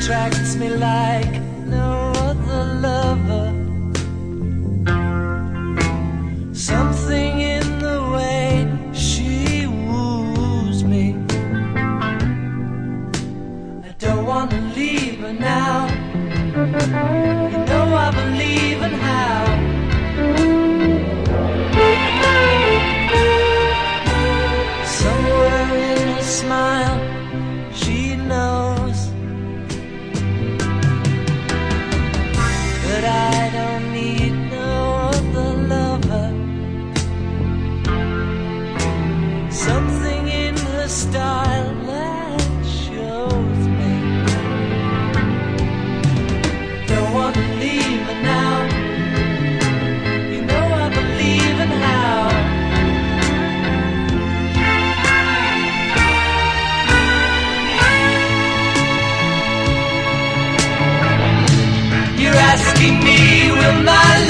attracts me like no Something in her style that shows me. Don't want to leave her now. You know I believe in how. You're asking me, will my